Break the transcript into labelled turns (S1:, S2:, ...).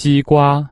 S1: 西瓜。